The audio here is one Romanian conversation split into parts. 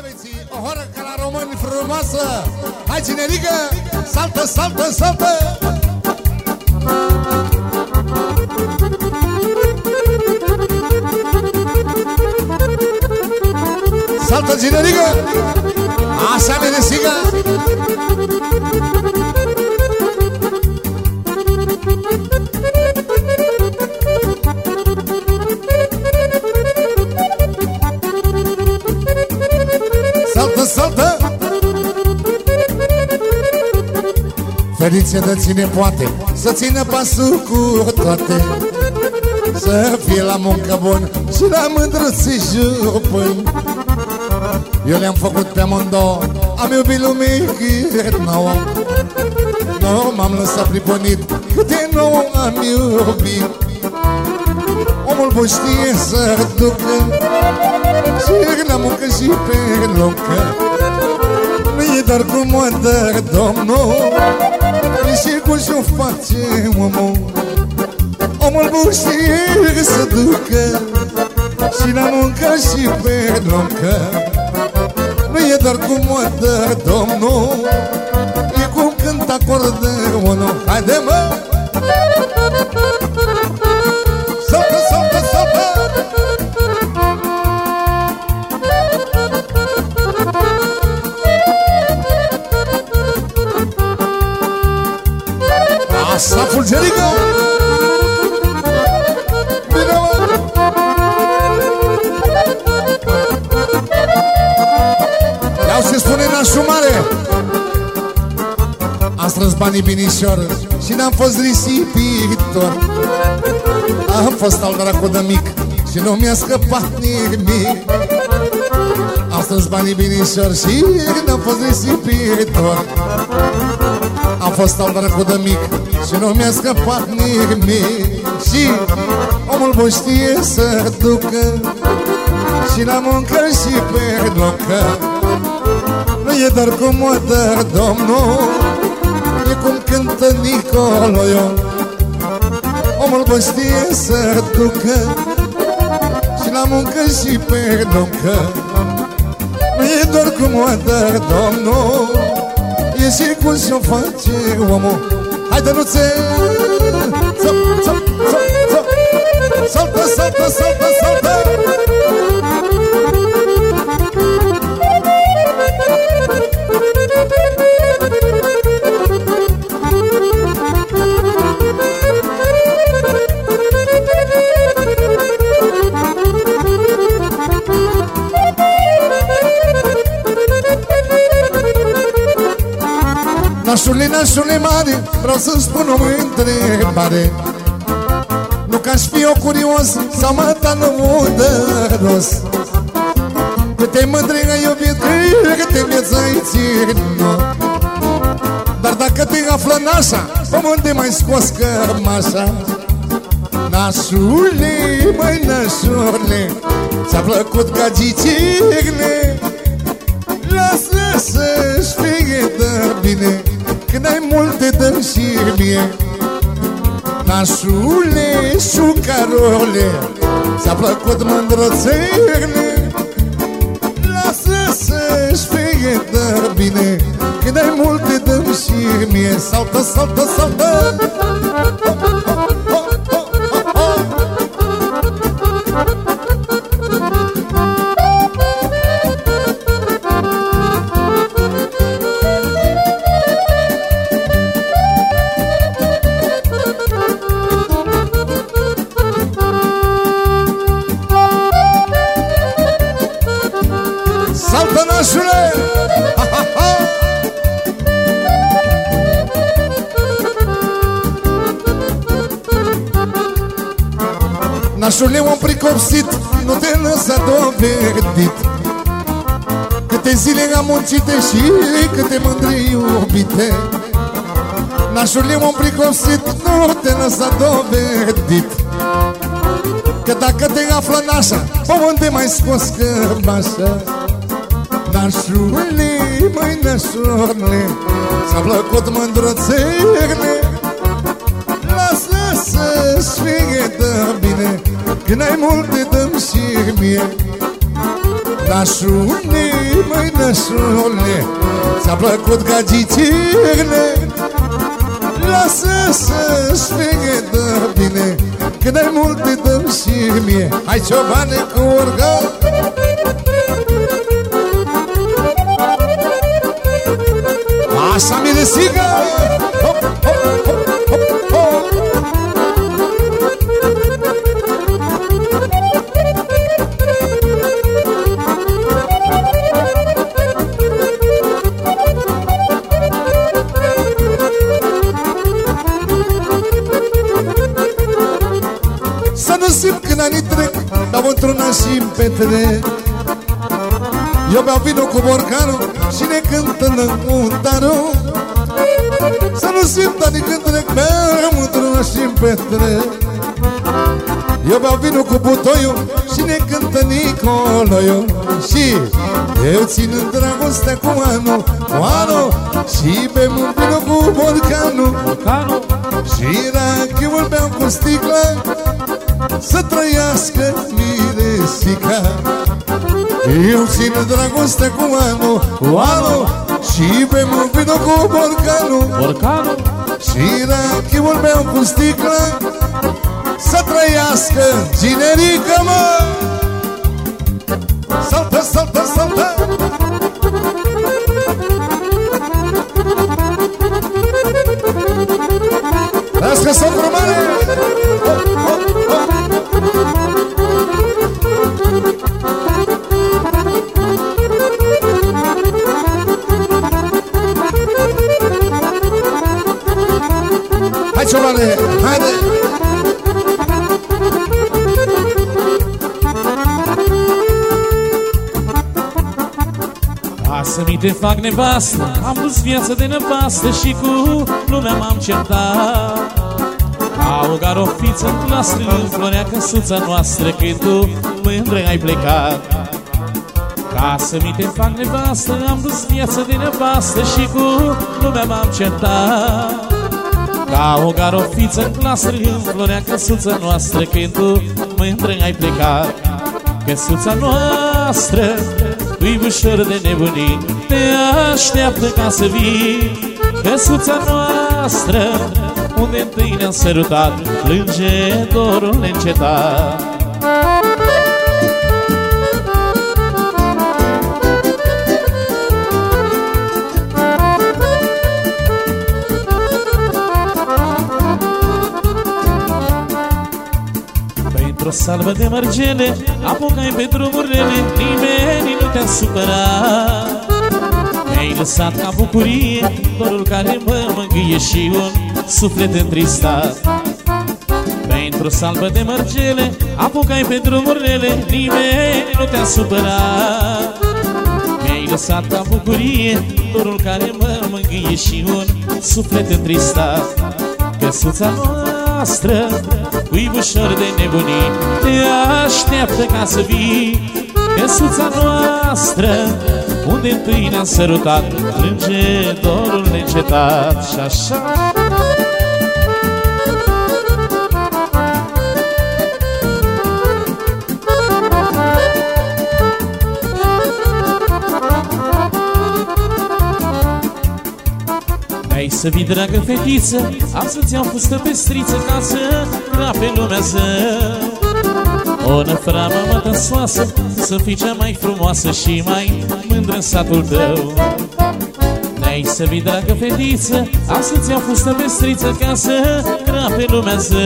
Hai băieții, o horă ca la români frumoasă. Hai cinerică, saltă, saltă, saltă. Saltă cinerică. Așa ne desigă Ferice de cine poate Să țină pasul cu toate. Să fie la muncă bun Și la mândră să jupân Eu le-am făcut pe amândouă Am iubit lumii cât nouă. Nu m-am lăsat priponit Câte nouă am iubit. Omul bun știe să ducă Și la muncă și pe locă Nu e doar cum o dă Domnul E și cum și-o face omul. Omul bun știe să ducă Și la muncă și pe locă Nu e doar cum o dă Domnul E cum când acordă unul. Haide mă! Saltă, banii binișor Și n-am fost risipitor. Am fost al dracu de mic Și nu mi-a scăpat nimic. Am strâns banii binișor Și n-am fost risipitor. Am fost al dracu de mic Și nu mi-a scăpat nimic. Și omul bun știe să ducă Și la muncă și pe locă Nu e doar cum o dă Domnul E cum cântă Nicoloiu. Omul bun știe să ducă Și la muncă și pe locă Nu e doar cum o dă Domnul E și cum și-o face omul. Haide, nuțe! Țop, țop, țop, țop! Saltă, saltă, saltă, saltă! Nașule, nașule mare, vreau să-ți spun o întrebare Nu că aș fi o curios sau mă talămudăros Câte mândri ai iubit, câte vieți ai ținut Dar dacă te află nașa, pământ mai scos cămașa Nașule, măi nașule, ți-a plăcut gagicile Lasă să-și fie de bine Când ai multe dăm și mie. Nașule, șucarole Ți-a plăcut mândroțele Lasă să-și fie de bine. Când ai multe dăm și mie. Saltă, saltă, saltă Saltă Nașule m-am pricopsit, nu te lăsa dovedit Câte zile am muncite și câte mândri iubite. Nașule m-am pricopsit, nu te lăsa dovedit Că dacă te află nașa, pământ mai scos cămașa Nașule, măi nașule S-a plăcut mândrățele Lasă să-și fie de bine Când ai multe dăm și mie. Nașule, măi nășule Ți-a plăcut gagicile Lasă să-și fie de bine Că de multe dăm și mie. Hai ciobane cu urgă Așa mi sigă! Hop, hop, hop, hop, hop într-una și îmi petrec Eu beau vinul cu borcanul Și ne cântă lăcuntarul Să nu simt anii când trec Beau într-una și îmi petrec Eu beau vinul cu butoiul Și ne cântă Nicoloiu. Și eu țin în dragostea cu anul Cu anul Și bem un vinul cu borcanul Vulcanul și rachiul beau cu sticla Să trăiască miresica Eu țin dragostea cu anul Cu anul Și bem un vino cu borcanul Vulcanul Și rachiul beau cu sticla Să trăiască generică, mă! Saltă, saltă, saltă Sessão do Maré. Te fac nevastă Am dus viață de nevastă Și cu lumea m-am certat. Ca o garofiță în plastră Florea căsuța noastră Când tu mândră ai plecat. Ca să mi te fac nevastă Am dus viață de nevastă Și cu lumea m-am certat. Ca o garofiță în plastră Florea căsuța noastră Când tu mândră ai plecat. Căsuța noastră îi ușor de nebunii. Te așteaptă ca să vii Căsuța noastră Unde întâi ne-am sărutat. Plânge dorul neîncetat Pentru o salvă de mărgele Apucai pe drumurile Nimeni nu te-a supărat. Mi-ai lăsat ca bucurie Dorul care mă mângâie Și un suflet întristat. Pentru o salvă de mărgele Apucai pe drumurile Nimeni nu te-a supărat. Mi-ai lăsat ca bucurie Dorul care mă mângâie Și un suflet întristat. Căsuța noastră Cui ușor de nebunii Te așteaptă ca să vii. Căsuța noastră Unde întâi ne-am sărutat Plânge dorul neîncetat Și așa să vii, dragă fetiță Am să-ți iau fustă pestriță Ca să pe lumea zău O năframă mătăsoasă Să fii cea mai frumoasă Și mai mândră în satul tău. Hai să vii, dragă fetiță Am să-ți iau fustă pestriță Ca să pe lumea zău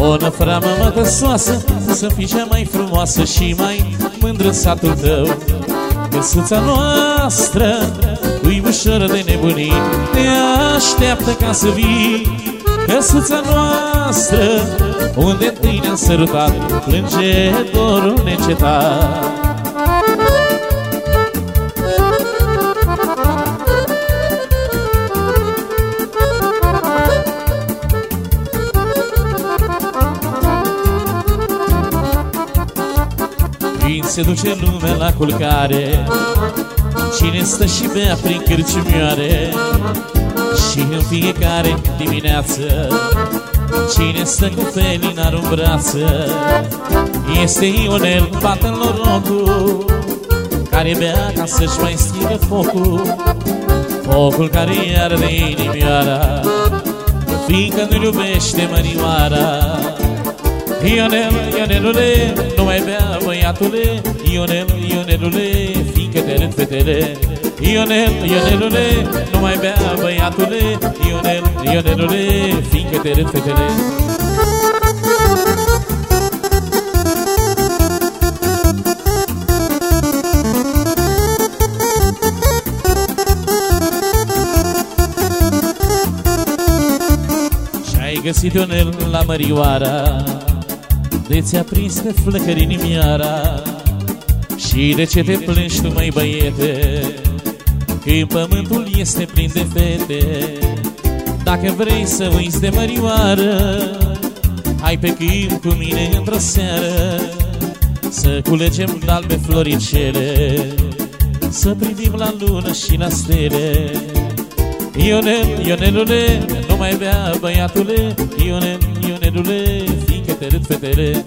O năframă mătăsoasă Să fii cea mai frumoasă Și mai mândră în satul tău. Căsuța noastră îi ușor de nebunii Te așteaptă ca să vii Căsuța noastră Unde întâi ne-am sărutat Plânge dorul necetat Când se duce lumea la culcare Cine stă și bea prin cârciumioare Și în fiecare dimineață Cine stă cu felina în brață Este Ionel, bată-l norocul Care bea ca să-și mai stingă focul. Focul care arde inimioara Fiindcă nu iubește mărioara. Ionel, Ionelule, nu mai bea băiatule Ionel, Ionelule, fiindcă te râd fetele Ionel, Ionelule, nu mai bea băiatule. Ionel, Ionelule, fiindcă te râd fetele. Și-ai găsit Ionel la Mărioara. De ți-a prins de flăcări inimioara Și de ce te plângi tu, mai băiete? Când pământul este plin de fete. Dacă vrei să uiți de Mărioară Hai pe câmp cu mine într-o seară. Să culegem albe floricele Să privim la lună și la stele. Ionel, Ionelule, nu mai bea băiatule. Ionel, Ionelule, fiindcă te râd fetele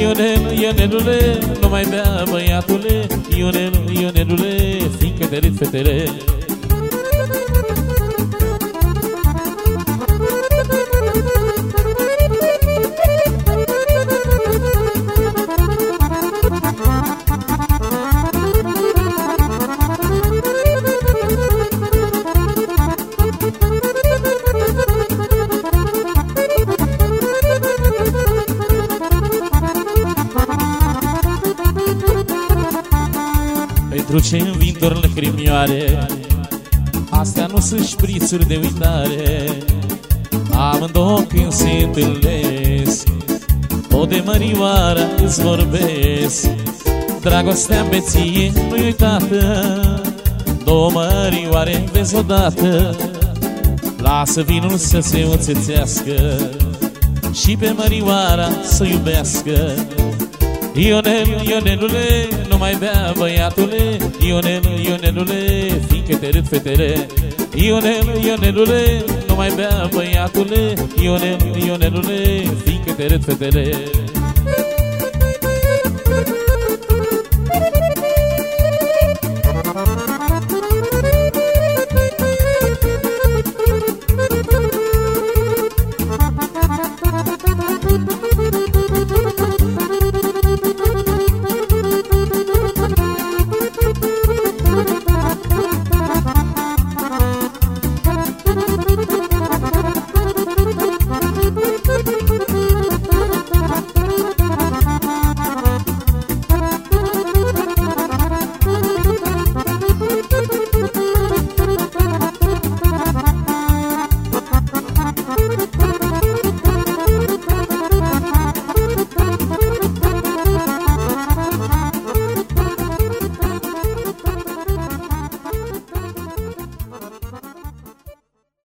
Ionel, Ionelule, nu mai bea băiatule. Ionel, Ionelule, fiindcă te râd fetele Pentru ce în vintor lăcrimioare Astea nu sunt șprițuri de uitare. Amândouă când se întâlnesc O de mărioară îți vorbesc. Dragostea beție nu-i uitată Două mărioare vezi odată. Lasă vinul să se oțețească Și pe mărioara să iubească Ionel, Ionelule, nu mai bea băiatule. Ionel, Ionelule, fiindcă te râd fetele. Ionel, Ionelule, nu mai bea băiatule. Ionel, Ionelule, fiindcă te râd fetele